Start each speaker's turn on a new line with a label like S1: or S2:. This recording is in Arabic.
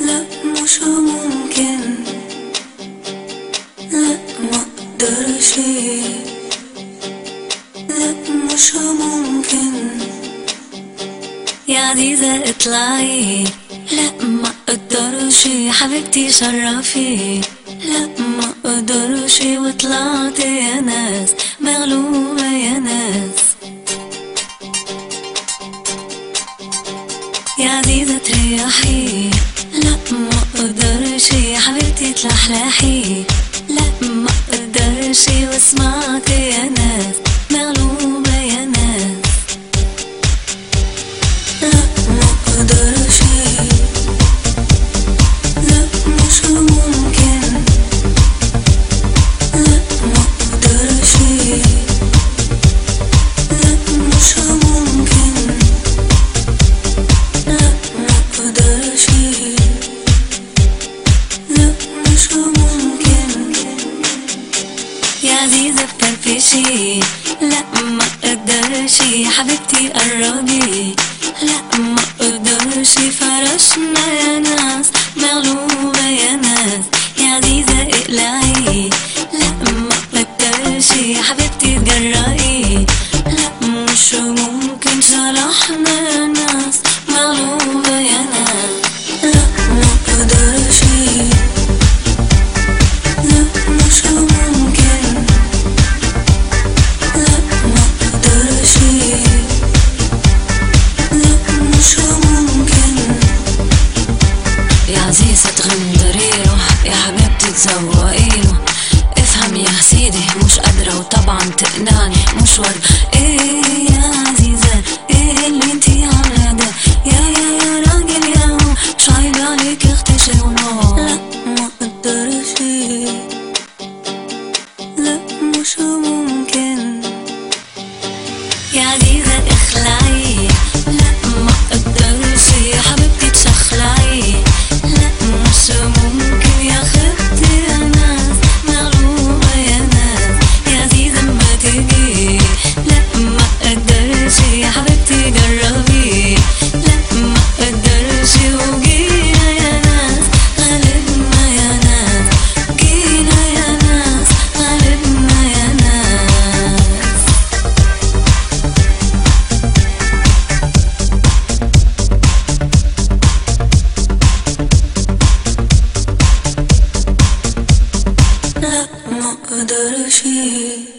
S1: لا مش ممكن. لا ما لا مش ممكن. يا عزيزة اطلعي لا ما حبيبتي شرفي لا ما أقدرش. وطلعت يا ناس. يا عزيزة تريحي لا ما أقدرش حبيبتي تلحلحي لا ما أقدرش واسمعك يا يا عزيزة بفرفشي لا ما أقدرش حبيبتي قربي لا ما أقدرش فرشنا يا ناس مغلوبة يا ناس. يا عزيزة اقلعي لا ما أقدرش حبيبتي يا
S2: عزيزة تغندريله يا حبيبتي تزوقيله افهم يا سيدي مش قادرة وطبعا تقنعني. مش ورد
S1: إيه يا عزيزة إيه اللي انتي عاملة ده؟ يا يا يا راجل يا هو مش عيب عليك اختشي ونار لا ما أقدرش. لا مش ممكن. يا عزيزة اخلعي. मकदर्षी